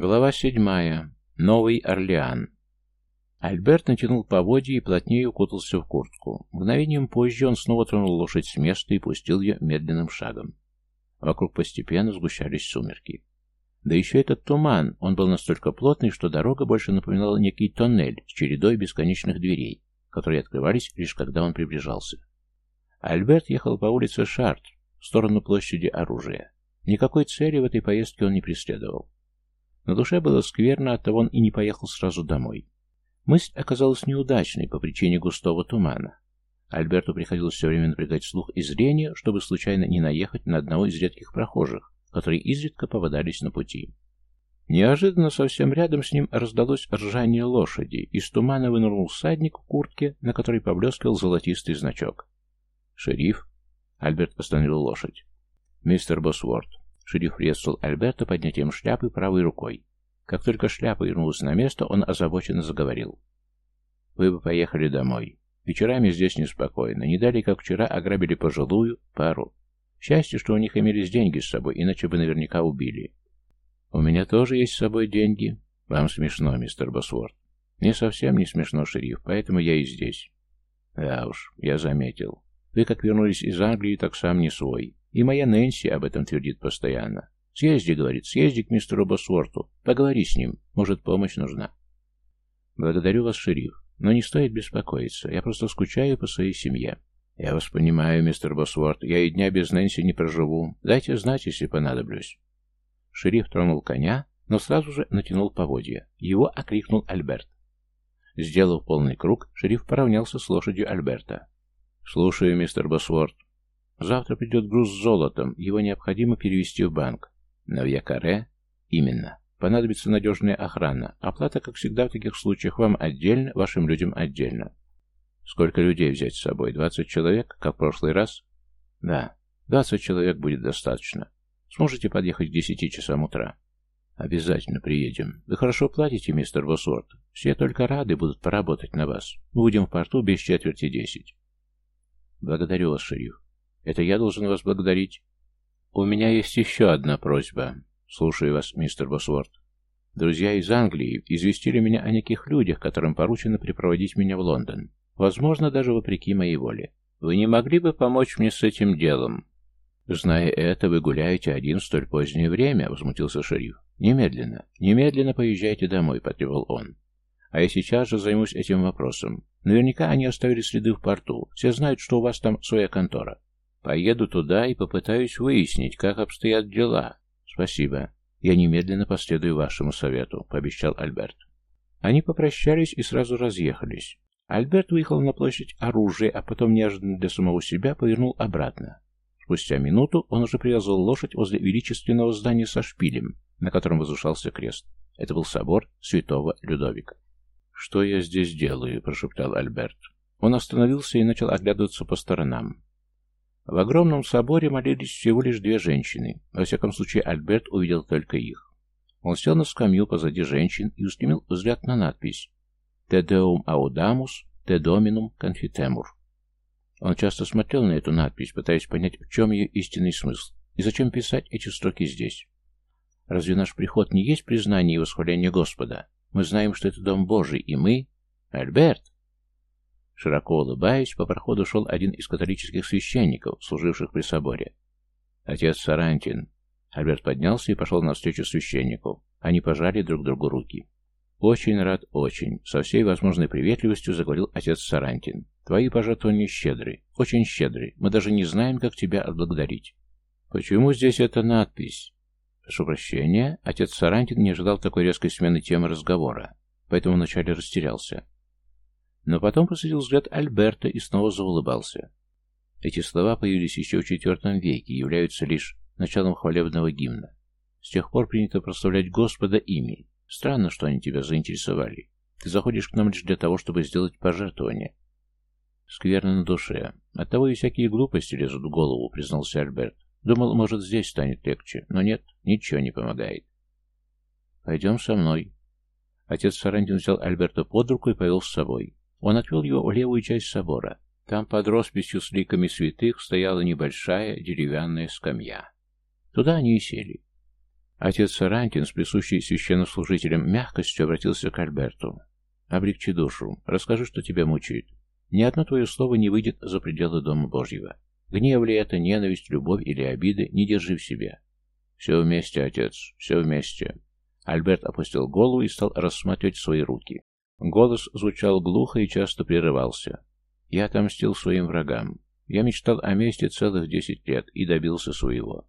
Глава седьмая. Новый Орлеан. Альберт натянул поводья и плотнее укутался в куртку. Мгновением позже он снова тронул лошадь с места и пустил ее медленным шагом. Вокруг постепенно сгущались сумерки. Да еще этот туман, он был настолько плотный, что дорога больше напоминала некий тоннель с чередой бесконечных дверей, которые открывались лишь когда он приближался. Альберт ехал по улице Шарт, в сторону площади оружия. Никакой цели в этой поездке он не преследовал. На душе было скверно, оттого он и не поехал сразу домой. Мысль оказалась неудачной по причине густого тумана. Альберту приходилось все время напрягать слух и зрение, чтобы случайно не наехать на одного из редких прохожих, которые изредка попадались на пути. Неожиданно совсем рядом с ним раздалось ржание лошади, из тумана вынырнул всадник в куртке, на которой поблескивал золотистый значок. «Шериф?» Альберт остановил лошадь. «Мистер Босворд, Шериф приветствовал Альберта поднятием шляпы правой рукой. Как только шляпа вернулась на место, он озабоченно заговорил. «Вы бы поехали домой. Вечерами здесь неспокойно. Не дали, как вчера, ограбили пожилую пару. Счастье, что у них имелись деньги с собой, иначе бы наверняка убили. У меня тоже есть с собой деньги. Вам смешно, мистер Босворд. Мне совсем не смешно, шериф, поэтому я и здесь. Да уж, я заметил. Вы как вернулись из Англии, так сам не свой. И моя Нэнси об этом твердит постоянно. «Съезди», — говорит, — «съезди к мистеру Босворту. Поговори с ним. Может, помощь нужна». «Благодарю вас, шериф. Но не стоит беспокоиться. Я просто скучаю по своей семье». «Я вас понимаю, мистер Босворт. Я и дня без Нэнси не проживу. Дайте знать, если понадоблюсь». Шериф тронул коня, но сразу же натянул поводья. Его окрикнул Альберт. Сделав полный круг, шериф поравнялся с лошадью Альберта. «Слушаю, мистер Босворт. Завтра придет груз с золотом, его необходимо перевести в банк. На Вьякаре? Именно. Понадобится надежная охрана. Оплата, как всегда в таких случаях, вам отдельно, вашим людям отдельно. Сколько людей взять с собой? Двадцать человек, как в прошлый раз? Да, двадцать человек будет достаточно. Сможете подъехать к десяти часам утра? Обязательно приедем. Вы хорошо платите, мистер Босворд. Все только рады будут поработать на вас. Мы будем в порту без четверти десять. Благодарю вас, шериф. Это я должен вас благодарить. У меня есть еще одна просьба. Слушаю вас, мистер Босворд. Друзья из Англии известили меня о неких людях, которым поручено припроводить меня в Лондон. Возможно, даже вопреки моей воле. Вы не могли бы помочь мне с этим делом? Зная это, вы гуляете один в столь позднее время, возмутился шериф. Немедленно, немедленно поезжайте домой, потребовал он. А я сейчас же займусь этим вопросом. Наверняка они оставили следы в порту. Все знают, что у вас там своя контора. Поеду туда и попытаюсь выяснить, как обстоят дела. Спасибо. Я немедленно последую вашему совету, пообещал Альберт. Они попрощались и сразу разъехались. Альберт выехал на площадь оружия, а потом неожиданно для самого себя повернул обратно. Спустя минуту он уже привязал лошадь возле величественного здания со шпилем, на котором возвышался крест. Это был собор святого Людовика. «Что я здесь делаю?» – прошептал Альберт. Он остановился и начал оглядываться по сторонам. В огромном соборе молились всего лишь две женщины. Во всяком случае, Альберт увидел только их. Он сел на скамью позади женщин и устремил взгляд на надпись «Te deum audamus, te dominum confitemur». Он часто смотрел на эту надпись, пытаясь понять, в чем ее истинный смысл, и зачем писать эти строки здесь. Разве наш приход не есть признание и восхваление Господа? Мы знаем, что это Дом Божий, и мы... Альберт! Широко улыбаясь, по проходу шел один из католических священников, служивших при соборе. «Отец Сарантин». Альберт поднялся и пошел навстречу священнику. Они пожали друг другу руки. «Очень рад, очень», — со всей возможной приветливостью заговорил отец Сарантин. «Твои пожертвования щедры, очень щедры. Мы даже не знаем, как тебя отблагодарить». «Почему здесь эта надпись?» «Прошу прощения, отец Сарантин не ожидал такой резкой смены темы разговора, поэтому вначале растерялся. Но потом посадил взгляд Альберта и снова заулыбался. Эти слова появились еще в IV веке и являются лишь началом хвалебного гимна. С тех пор принято прославлять Господа ими. Странно, что они тебя заинтересовали. Ты заходишь к нам лишь для того, чтобы сделать пожертвование. Скверно на душе. Оттого и всякие глупости лезут в голову, признался Альберт. Думал, может, здесь станет легче, но нет, ничего не помогает. Пойдем со мной. Отец Сарантин взял Альберта под руку и повел с собой. Он отвел его в левую часть собора. Там под росписью с ликами святых стояла небольшая деревянная скамья. Туда они и сели. Отец Сарантин с присущей священнослужителем мягкостью обратился к Альберту. «Облегчи душу. Расскажи, что тебя мучает. Ни одно твое слово не выйдет за пределы Дома Божьего. Гнев ли это, ненависть, любовь или обиды, не держи в себе. Все вместе, отец, все вместе». Альберт опустил голову и стал рассматривать свои руки. Голос звучал глухо и часто прерывался. «Я отомстил своим врагам. Я мечтал о мести целых десять лет и добился своего.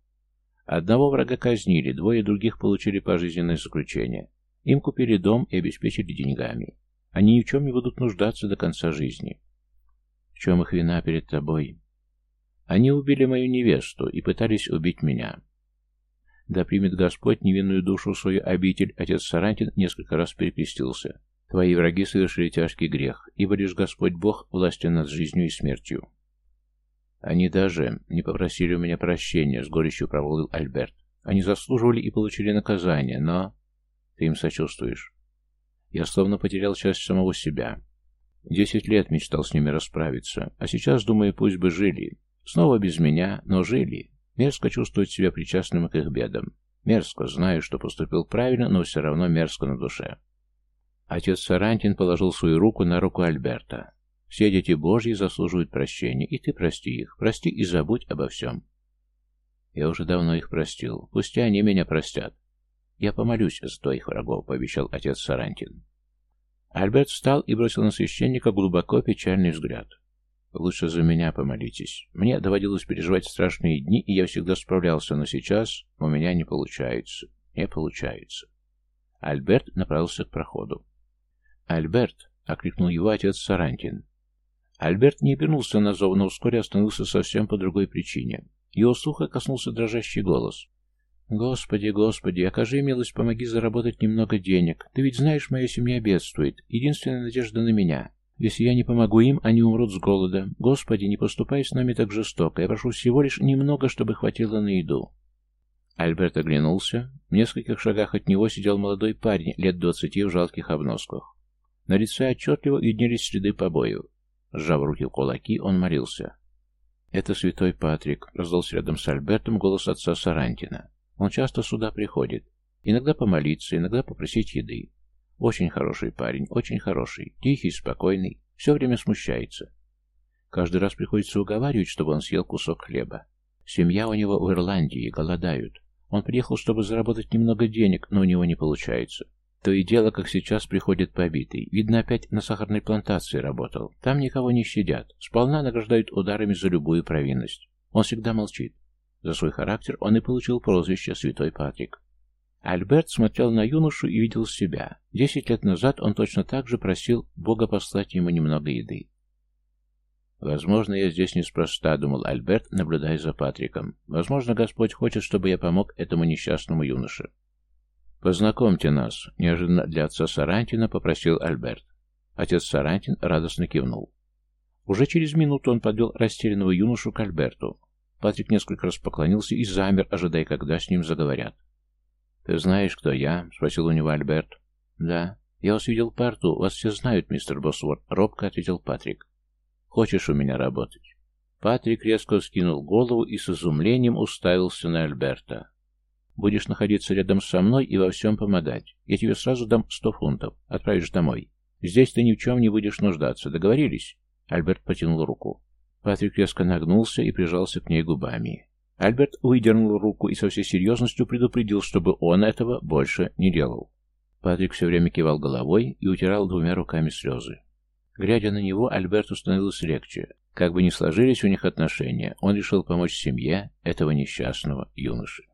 Одного врага казнили, двое других получили пожизненное заключение. Им купили дом и обеспечили деньгами. Они ни в чем не будут нуждаться до конца жизни. В чем их вина перед тобой? Они убили мою невесту и пытались убить меня. Да примет Господь невинную душу свою обитель, отец Сарантин несколько раз перекрестился. Твои враги совершили тяжкий грех, ибо лишь Господь Бог властен над жизнью и смертью. Они даже не попросили у меня прощения, с горечью проводил Альберт. Они заслуживали и получили наказание, но... Ты им сочувствуешь. Я словно потерял часть самого себя. Десять лет мечтал с ними расправиться, а сейчас, думаю, пусть бы жили. Снова без меня, но жили. Мерзко чувствовать себя причастным к их бедам. Мерзко, знаю, что поступил правильно, но все равно мерзко на душе. Отец Сарантин положил свою руку на руку Альберта. Все дети Божьи заслуживают прощения, и ты прости их. Прости и забудь обо всем. Я уже давно их простил. Пусть они меня простят. Я помолюсь за твоих врагов, пообещал отец Сарантин. Альберт встал и бросил на священника глубоко печальный взгляд. «Лучше за меня помолитесь. Мне доводилось переживать страшные дни, и я всегда справлялся, но сейчас у меня не получается. Не получается». Альберт направился к проходу. «Альберт!» — окликнул его отец Сарантин. Альберт не обернулся на зов, но вскоре остановился совсем по другой причине. Его слуха коснулся дрожащий голос. «Господи, Господи, окажи милость, помоги заработать немного денег. Ты ведь знаешь, моя семья бедствует. Единственная надежда на меня. Если я не помогу им, они умрут с голода. Господи, не поступай с нами так жестоко. Я прошу всего лишь немного, чтобы хватило на еду». Альберт оглянулся. В нескольких шагах от него сидел молодой парень, лет двадцати в жалких обносках. На лице отчетливо виднелись следы побоев. Сжав руки в кулаки, он молился. «Это святой Патрик», — раздался рядом с Альбертом голос отца Сарантина. «Он часто сюда приходит. Иногда помолиться, иногда попросить еды. Очень хороший парень, очень хороший, тихий, спокойный, все время смущается. Каждый раз приходится уговаривать, чтобы он съел кусок хлеба. Семья у него в Ирландии, голодают. Он приехал, чтобы заработать немного денег, но у него не получается. То и дело, как сейчас приходит побитый. Видно, опять на сахарной плантации работал. Там никого не щадят. Сполна награждают ударами за любую провинность. Он всегда молчит. За свой характер он и получил прозвище «Святой Патрик». Альберт смотрел на юношу и видел себя. Десять лет назад он точно так же просил Бога послать ему немного еды. «Возможно, я здесь неспроста», — думал Альберт, наблюдая за Патриком. «Возможно, Господь хочет, чтобы я помог этому несчастному юноше». «Познакомьте нас», — неожиданно для отца Сарантина попросил Альберт. Отец Сарантин радостно кивнул. Уже через минуту он подвел растерянного юношу к Альберту. Патрик несколько раз поклонился и замер, ожидая, когда с ним заговорят. «Ты знаешь, кто я?» — спросил у него Альберт. «Да. Я вас видел в порту. Вас все знают, мистер Босворд», — робко ответил Патрик. «Хочешь у меня работать?» Патрик резко скинул голову и с изумлением уставился на Альберта. Будешь находиться рядом со мной и во всем помогать. Я тебе сразу дам сто фунтов. Отправишь домой. Здесь ты ни в чем не будешь нуждаться. Договорились?» Альберт потянул руку. Патрик резко нагнулся и прижался к ней губами. Альберт выдернул руку и со всей серьезностью предупредил, чтобы он этого больше не делал. Патрик все время кивал головой и утирал двумя руками слезы. Глядя на него, Альберту становилось легче. Как бы ни сложились у них отношения, он решил помочь семье этого несчастного юноши.